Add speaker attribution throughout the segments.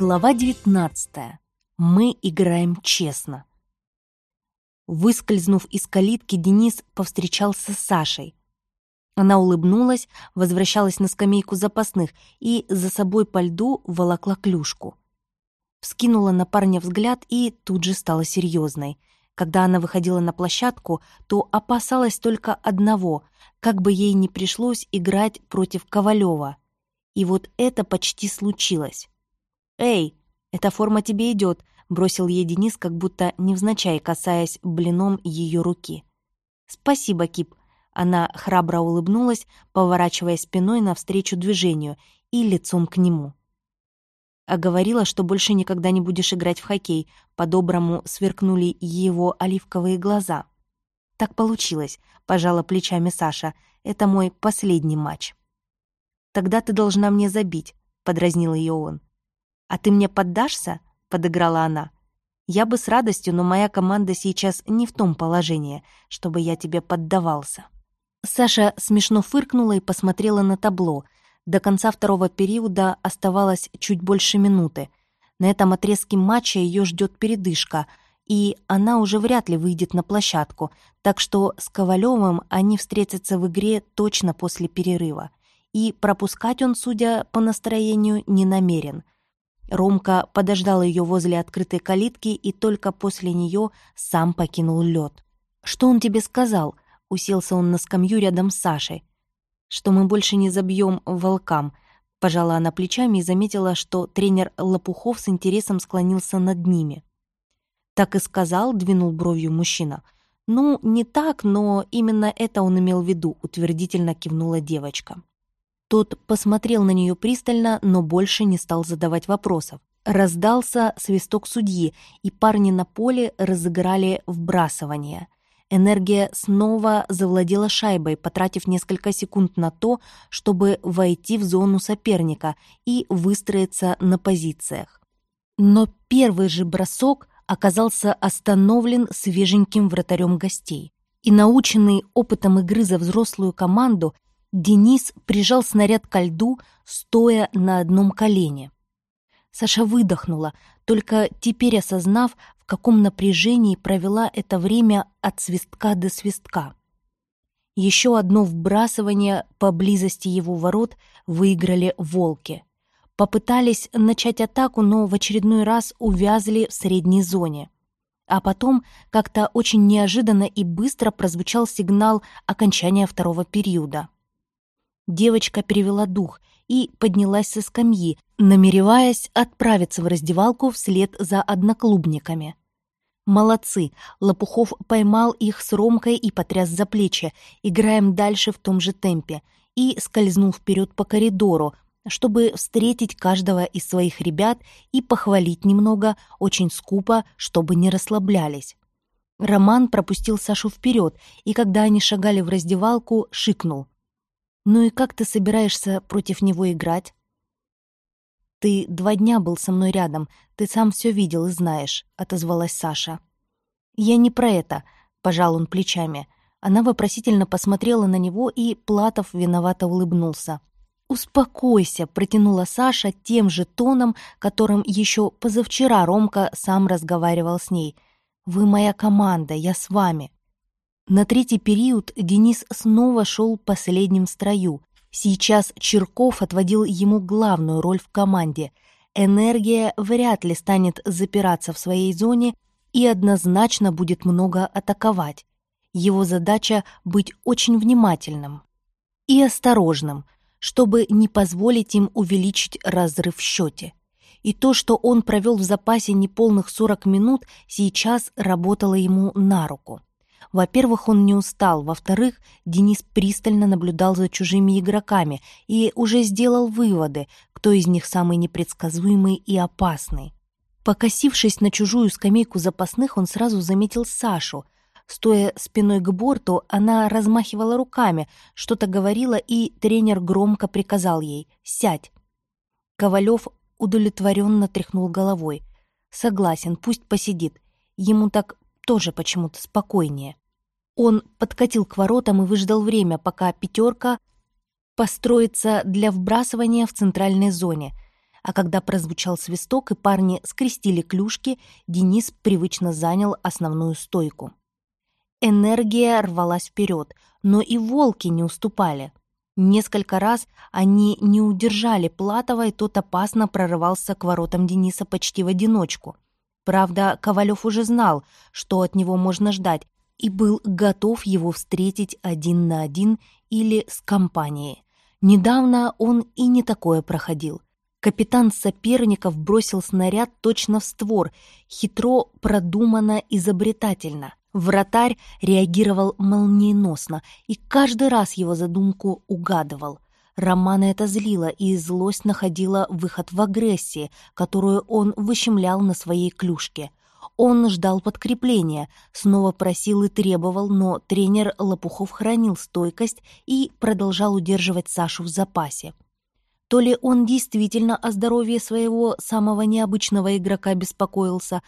Speaker 1: Глава 19. Мы играем честно. Выскользнув из калитки, Денис повстречался с Сашей. Она улыбнулась, возвращалась на скамейку запасных и за собой по льду волокла клюшку. Вскинула на парня взгляд и тут же стала серьезной. Когда она выходила на площадку, то опасалась только одного, как бы ей не пришлось играть против Ковалева. И вот это почти случилось. «Эй, эта форма тебе идет», — бросил ей Денис, как будто невзначай касаясь блином ее руки. «Спасибо, Кип». Она храбро улыбнулась, поворачивая спиной навстречу движению и лицом к нему. А говорила, что больше никогда не будешь играть в хоккей. По-доброму сверкнули его оливковые глаза. «Так получилось», — пожала плечами Саша. «Это мой последний матч». «Тогда ты должна мне забить», — подразнил ее он. «А ты мне поддашься?» — подыграла она. «Я бы с радостью, но моя команда сейчас не в том положении, чтобы я тебе поддавался». Саша смешно фыркнула и посмотрела на табло. До конца второго периода оставалось чуть больше минуты. На этом отрезке матча ее ждет передышка, и она уже вряд ли выйдет на площадку, так что с Ковалевым они встретятся в игре точно после перерыва. И пропускать он, судя по настроению, не намерен — Ромка подождал ее возле открытой калитки и только после нее сам покинул лед. «Что он тебе сказал?» — уселся он на скамью рядом с Сашей. «Что мы больше не забьем волкам», — пожала она плечами и заметила, что тренер Лопухов с интересом склонился над ними. «Так и сказал», — двинул бровью мужчина. «Ну, не так, но именно это он имел в виду», — утвердительно кивнула девочка. Тот посмотрел на нее пристально, но больше не стал задавать вопросов. Раздался свисток судьи, и парни на поле разыграли вбрасывание. Энергия снова завладела шайбой, потратив несколько секунд на то, чтобы войти в зону соперника и выстроиться на позициях. Но первый же бросок оказался остановлен свеженьким вратарем гостей. И наученный опытом игры за взрослую команду, Денис прижал снаряд ко льду, стоя на одном колене. Саша выдохнула, только теперь осознав, в каком напряжении провела это время от свистка до свистка. Еще одно вбрасывание поблизости его ворот выиграли волки. Попытались начать атаку, но в очередной раз увязли в средней зоне. А потом как-то очень неожиданно и быстро прозвучал сигнал окончания второго периода. Девочка перевела дух и поднялась со скамьи, намереваясь отправиться в раздевалку вслед за одноклубниками. «Молодцы!» Лопухов поймал их с Ромкой и потряс за плечи. «Играем дальше в том же темпе» и скользнул вперед по коридору, чтобы встретить каждого из своих ребят и похвалить немного, очень скупо, чтобы не расслаблялись. Роман пропустил Сашу вперед, и когда они шагали в раздевалку, шикнул. «Ну и как ты собираешься против него играть?» «Ты два дня был со мной рядом, ты сам все видел и знаешь», — отозвалась Саша. «Я не про это», — пожал он плечами. Она вопросительно посмотрела на него, и Платов виновато улыбнулся. «Успокойся», — протянула Саша тем же тоном, которым еще позавчера Ромка сам разговаривал с ней. «Вы моя команда, я с вами». На третий период Денис снова шел последним в строю. Сейчас Черков отводил ему главную роль в команде. Энергия вряд ли станет запираться в своей зоне и однозначно будет много атаковать. Его задача — быть очень внимательным и осторожным, чтобы не позволить им увеличить разрыв в счете. И то, что он провел в запасе неполных 40 минут, сейчас работало ему на руку. Во-первых, он не устал, во-вторых, Денис пристально наблюдал за чужими игроками и уже сделал выводы, кто из них самый непредсказуемый и опасный. Покосившись на чужую скамейку запасных, он сразу заметил Сашу. Стоя спиной к борту, она размахивала руками, что-то говорила, и тренер громко приказал ей «Сядь». Ковалев удовлетворенно тряхнул головой. «Согласен, пусть посидит. Ему так тоже почему-то спокойнее. Он подкатил к воротам и выждал время, пока пятерка построится для вбрасывания в центральной зоне. А когда прозвучал свисток и парни скрестили клюшки, Денис привычно занял основную стойку. Энергия рвалась вперед, но и волки не уступали. Несколько раз они не удержали Платова, и тот опасно прорывался к воротам Дениса почти в одиночку. Правда, Ковалев уже знал, что от него можно ждать, и был готов его встретить один на один или с компанией. Недавно он и не такое проходил. Капитан соперников бросил снаряд точно в створ, хитро, продуманно, изобретательно. Вратарь реагировал молниеносно и каждый раз его задумку угадывал. Романа это злило, и злость находила выход в агрессии, которую он выщемлял на своей клюшке. Он ждал подкрепления, снова просил и требовал, но тренер Лопухов хранил стойкость и продолжал удерживать Сашу в запасе. То ли он действительно о здоровье своего самого необычного игрока беспокоился,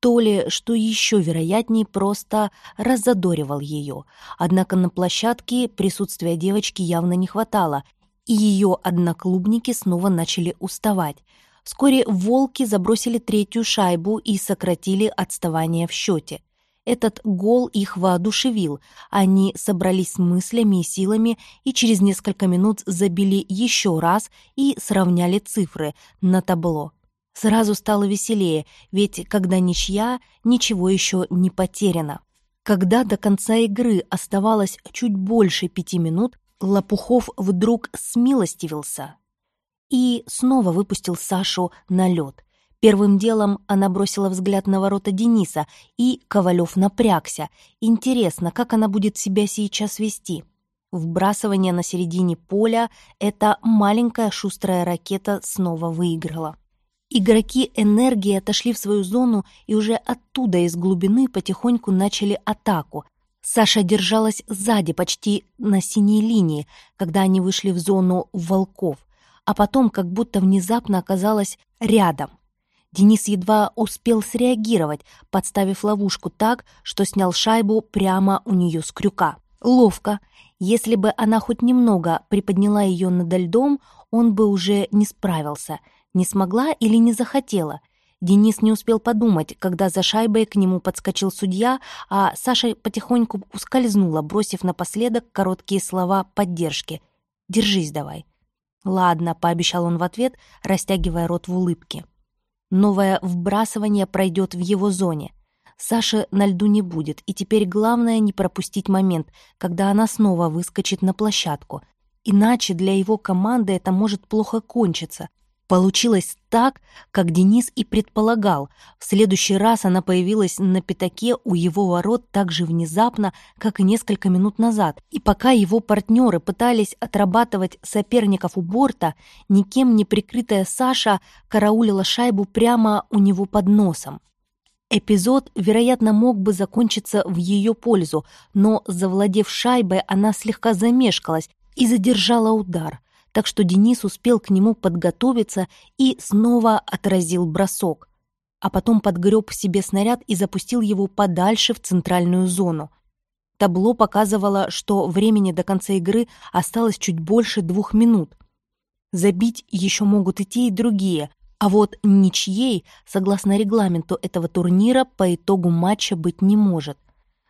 Speaker 1: то ли, что еще вероятнее, просто раззадоривал ее. Однако на площадке присутствия девочки явно не хватало, и ее одноклубники снова начали уставать. Вскоре «Волки» забросили третью шайбу и сократили отставание в счете. Этот гол их воодушевил. Они собрались с мыслями и силами и через несколько минут забили еще раз и сравняли цифры на табло. Сразу стало веселее, ведь когда ничья, ничего еще не потеряно. Когда до конца игры оставалось чуть больше пяти минут, Лопухов вдруг смилостивился и снова выпустил Сашу на лед. Первым делом она бросила взгляд на ворота Дениса, и Ковалев напрягся. Интересно, как она будет себя сейчас вести? Вбрасывание на середине поля эта маленькая шустрая ракета снова выиграла. Игроки энергии отошли в свою зону и уже оттуда из глубины потихоньку начали атаку. Саша держалась сзади, почти на синей линии, когда они вышли в зону волков, а потом как будто внезапно оказалась рядом. Денис едва успел среагировать, подставив ловушку так, что снял шайбу прямо у нее с крюка. Ловко. Если бы она хоть немного приподняла ее над льдом, он бы уже не справился — не смогла или не захотела? Денис не успел подумать, когда за шайбой к нему подскочил судья, а Саша потихоньку ускользнула, бросив напоследок короткие слова поддержки. «Держись давай». «Ладно», — пообещал он в ответ, растягивая рот в улыбке. Новое вбрасывание пройдет в его зоне. Саши на льду не будет, и теперь главное не пропустить момент, когда она снова выскочит на площадку. Иначе для его команды это может плохо кончиться. Получилось так, как Денис и предполагал. В следующий раз она появилась на пятаке у его ворот так же внезапно, как и несколько минут назад. И пока его партнеры пытались отрабатывать соперников у борта, никем не прикрытая Саша караулила шайбу прямо у него под носом. Эпизод, вероятно, мог бы закончиться в ее пользу, но, завладев шайбой, она слегка замешкалась и задержала удар так что Денис успел к нему подготовиться и снова отразил бросок, а потом подгреб себе снаряд и запустил его подальше в центральную зону. Табло показывало, что времени до конца игры осталось чуть больше двух минут. Забить еще могут и те, и другие, а вот ничьей, согласно регламенту этого турнира, по итогу матча быть не может.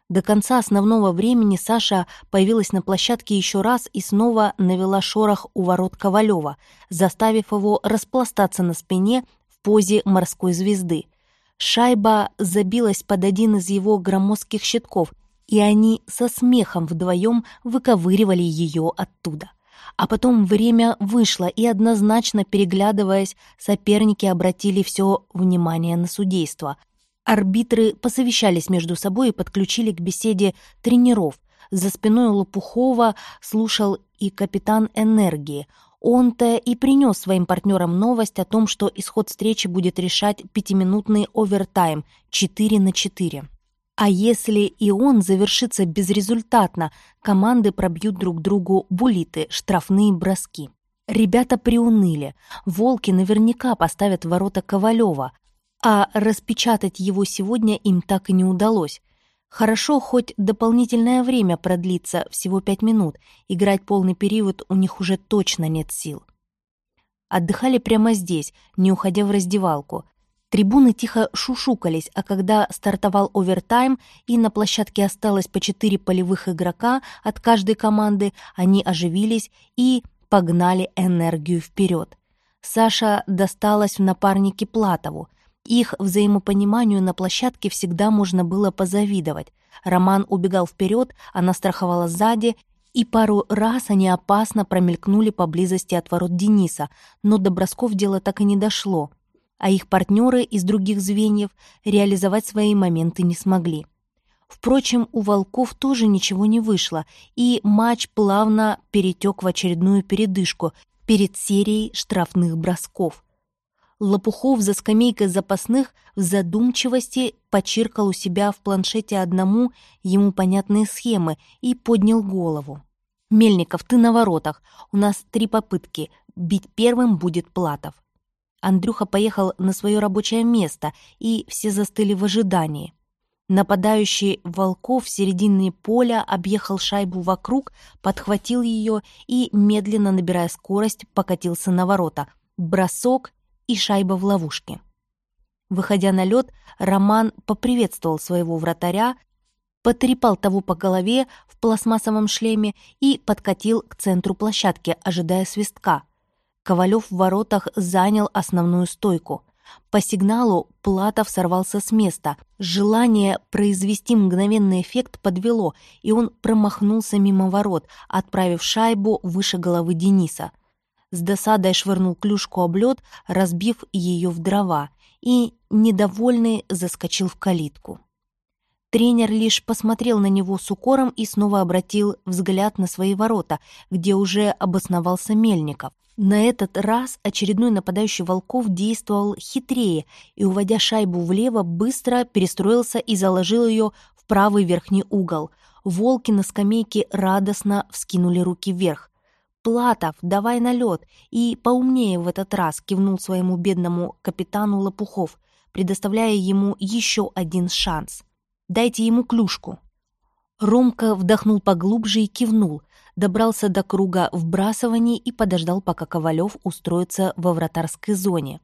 Speaker 1: До конца основного времени Саша появилась на площадке еще раз и снова навела шорох у ворот Ковалева, заставив его распластаться на спине в позе морской звезды. Шайба забилась под один из его громоздких щитков, и они со смехом вдвоем выковыривали ее оттуда. А потом время вышло, и однозначно переглядываясь, соперники обратили все внимание на судейство — Арбитры посовещались между собой и подключили к беседе тренеров. За спиной Лопухова слушал и капитан энергии. Он-то и принес своим партнерам новость о том, что исход встречи будет решать пятиминутный овертайм 4 на 4. А если и он завершится безрезультатно, команды пробьют друг другу булиты, штрафные броски. Ребята приуныли. Волки наверняка поставят ворота Ковалева, а распечатать его сегодня им так и не удалось. Хорошо, хоть дополнительное время продлится, всего пять минут. Играть полный период у них уже точно нет сил. Отдыхали прямо здесь, не уходя в раздевалку. Трибуны тихо шушукались, а когда стартовал овертайм и на площадке осталось по четыре полевых игрока от каждой команды, они оживились и погнали энергию вперед. Саша досталась в напарнике Платову. Их взаимопониманию на площадке всегда можно было позавидовать. Роман убегал вперед, она страховала сзади, и пару раз они опасно промелькнули поблизости от ворот Дениса, но до бросков дело так и не дошло, а их партнеры из других звеньев реализовать свои моменты не смогли. Впрочем, у Волков тоже ничего не вышло, и матч плавно перетек в очередную передышку перед серией штрафных бросков. Лопухов за скамейкой запасных в задумчивости почиркал у себя в планшете одному ему понятные схемы и поднял голову. «Мельников, ты на воротах. У нас три попытки. Бить первым будет Платов». Андрюха поехал на свое рабочее место, и все застыли в ожидании. Нападающий Волков в середине поля объехал шайбу вокруг, подхватил ее и, медленно набирая скорость, покатился на ворота. Бросок и шайба в ловушке. Выходя на лед, Роман поприветствовал своего вратаря, потрепал того по голове в пластмассовом шлеме и подкатил к центру площадки, ожидая свистка. Ковалев в воротах занял основную стойку. По сигналу Платов сорвался с места. Желание произвести мгновенный эффект подвело, и он промахнулся мимо ворот, отправив шайбу выше головы Дениса. С досадой швырнул клюшку об лед, разбив ее в дрова, и, недовольный, заскочил в калитку. Тренер лишь посмотрел на него с укором и снова обратил взгляд на свои ворота, где уже обосновался Мельников. На этот раз очередной нападающий Волков действовал хитрее и, уводя шайбу влево, быстро перестроился и заложил ее в правый верхний угол. Волки на скамейке радостно вскинули руки вверх. «Платов, давай на лед!» И поумнее в этот раз кивнул своему бедному капитану Лопухов, предоставляя ему еще один шанс. Дайте ему клюшку». Ромка вдохнул поглубже и кивнул, добрался до круга вбрасываний и подождал, пока Ковалев устроится во вратарской зоне.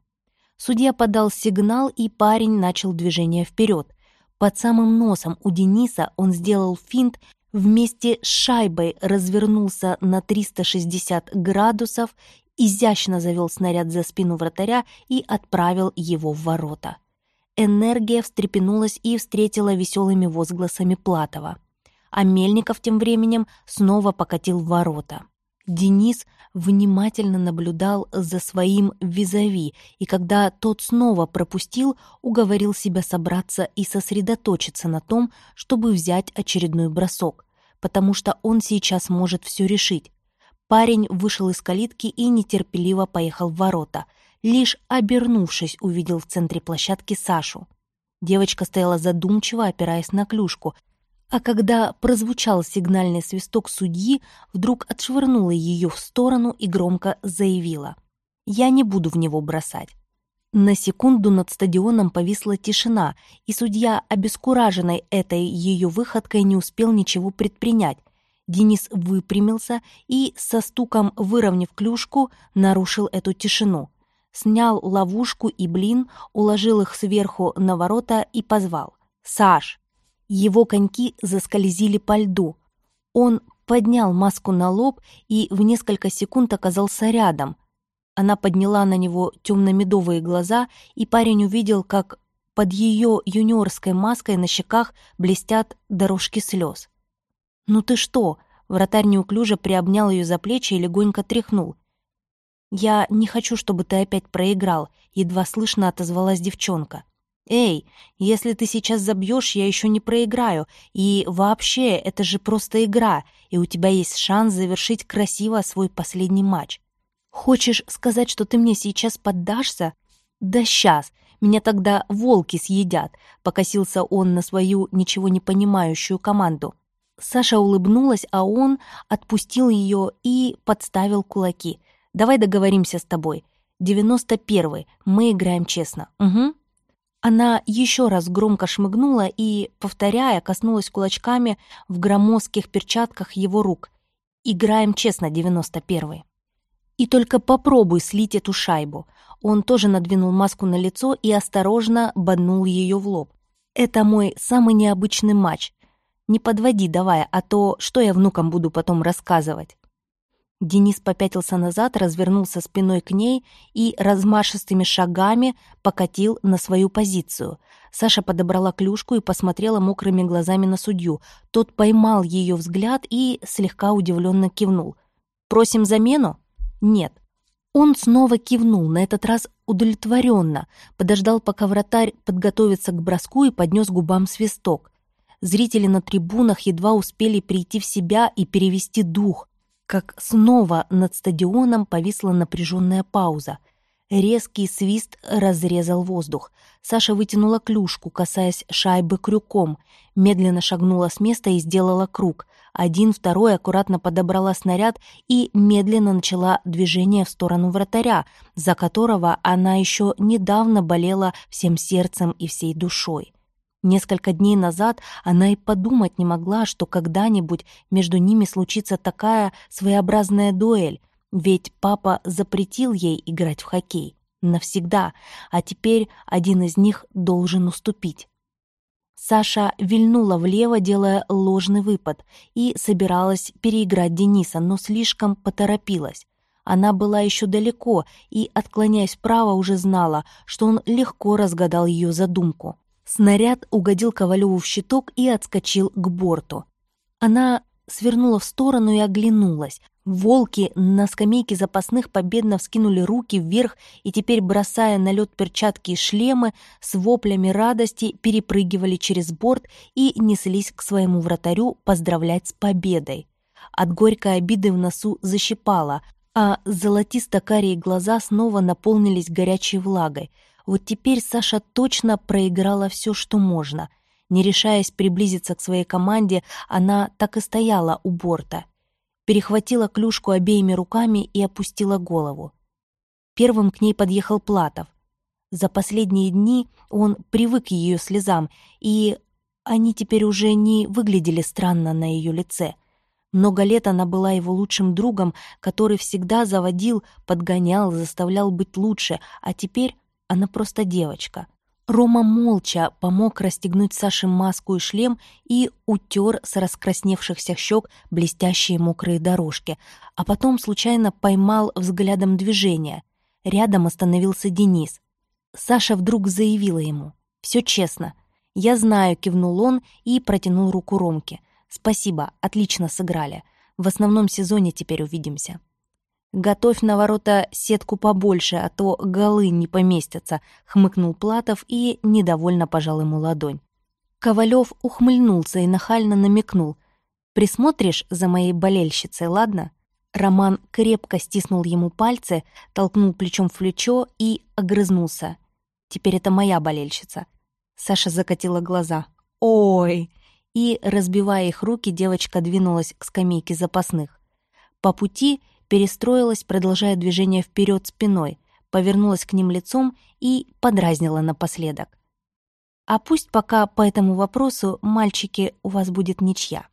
Speaker 1: Судья подал сигнал, и парень начал движение вперед. Под самым носом у Дениса он сделал финт, вместе с шайбой развернулся на 360 градусов, изящно завел снаряд за спину вратаря и отправил его в ворота. Энергия встрепенулась и встретила веселыми возгласами Платова. А Мельников тем временем снова покатил в ворота. Денис внимательно наблюдал за своим визави, и когда тот снова пропустил, уговорил себя собраться и сосредоточиться на том, чтобы взять очередной бросок, потому что он сейчас может все решить. Парень вышел из калитки и нетерпеливо поехал в ворота — лишь обернувшись, увидел в центре площадки Сашу. Девочка стояла задумчиво, опираясь на клюшку, а когда прозвучал сигнальный свисток судьи, вдруг отшвырнула ее в сторону и громко заявила. «Я не буду в него бросать». На секунду над стадионом повисла тишина, и судья, обескураженный этой ее выходкой, не успел ничего предпринять. Денис выпрямился и, со стуком выровняв клюшку, нарушил эту тишину снял ловушку и блин, уложил их сверху на ворота и позвал. «Саш!» Его коньки заскользили по льду. Он поднял маску на лоб и в несколько секунд оказался рядом. Она подняла на него темно-медовые глаза, и парень увидел, как под ее юниорской маской на щеках блестят дорожки слез. «Ну ты что?» Вратарь неуклюже приобнял ее за плечи и легонько тряхнул. «Я не хочу, чтобы ты опять проиграл», — едва слышно отозвалась девчонка. «Эй, если ты сейчас забьешь, я еще не проиграю. И вообще, это же просто игра, и у тебя есть шанс завершить красиво свой последний матч. Хочешь сказать, что ты мне сейчас поддашься? Да сейчас, меня тогда волки съедят», — покосился он на свою ничего не понимающую команду. Саша улыбнулась, а он отпустил ее и подставил кулаки — Давай договоримся с тобой. Девяносто первый. Мы играем честно. Угу». Она еще раз громко шмыгнула и, повторяя, коснулась кулачками в громоздких перчатках его рук. «Играем честно, девяносто первый». И только попробуй слить эту шайбу. Он тоже надвинул маску на лицо и осторожно боднул ее в лоб. Это мой самый необычный матч. Не подводи давай, а то что я внукам буду потом рассказывать? Денис попятился назад, развернулся спиной к ней и размашистыми шагами покатил на свою позицию. Саша подобрала клюшку и посмотрела мокрыми глазами на судью. Тот поймал ее взгляд и слегка удивленно кивнул. «Просим замену?» «Нет». Он снова кивнул, на этот раз удовлетворенно, подождал, пока вратарь подготовится к броску и поднес губам свисток. Зрители на трибунах едва успели прийти в себя и перевести дух как снова над стадионом повисла напряженная пауза. Резкий свист разрезал воздух. Саша вытянула клюшку, касаясь шайбы крюком, медленно шагнула с места и сделала круг. Один, второй аккуратно подобрала снаряд и медленно начала движение в сторону вратаря, за которого она еще недавно болела всем сердцем и всей душой. Несколько дней назад она и подумать не могла, что когда-нибудь между ними случится такая своеобразная дуэль, ведь папа запретил ей играть в хоккей. Навсегда. А теперь один из них должен уступить. Саша вильнула влево, делая ложный выпад, и собиралась переиграть Дениса, но слишком поторопилась. Она была еще далеко и, отклоняясь вправо, уже знала, что он легко разгадал ее задумку. Снаряд угодил Ковалеву в щиток и отскочил к борту. Она свернула в сторону и оглянулась. Волки на скамейке запасных победно вскинули руки вверх и теперь, бросая на лед перчатки и шлемы, с воплями радости перепрыгивали через борт и неслись к своему вратарю поздравлять с победой. От горькой обиды в носу защипало, а золотисто-карие глаза снова наполнились горячей влагой — вот теперь Саша точно проиграла все, что можно. Не решаясь приблизиться к своей команде, она так и стояла у борта. Перехватила клюшку обеими руками и опустила голову. Первым к ней подъехал Платов. За последние дни он привык к ее слезам, и они теперь уже не выглядели странно на ее лице. Много лет она была его лучшим другом, который всегда заводил, подгонял, заставлял быть лучше, а теперь она просто девочка. Рома молча помог расстегнуть Саше маску и шлем и утер с раскрасневшихся щек блестящие мокрые дорожки, а потом случайно поймал взглядом движение. Рядом остановился Денис. Саша вдруг заявила ему. «Все честно». «Я знаю», — кивнул он и протянул руку Ромке. «Спасибо, отлично сыграли. В основном сезоне теперь увидимся». «Готовь на ворота сетку побольше, а то голы не поместятся», — хмыкнул Платов и недовольно пожал ему ладонь. Ковалев ухмыльнулся и нахально намекнул. «Присмотришь за моей болельщицей, ладно?» Роман крепко стиснул ему пальцы, толкнул плечом в плечо и огрызнулся. «Теперь это моя болельщица». Саша закатила глаза. «Ой!» И, разбивая их руки, девочка двинулась к скамейке запасных. По пути перестроилась, продолжая движение вперед спиной, повернулась к ним лицом и подразнила напоследок. «А пусть пока по этому вопросу, мальчики, у вас будет ничья».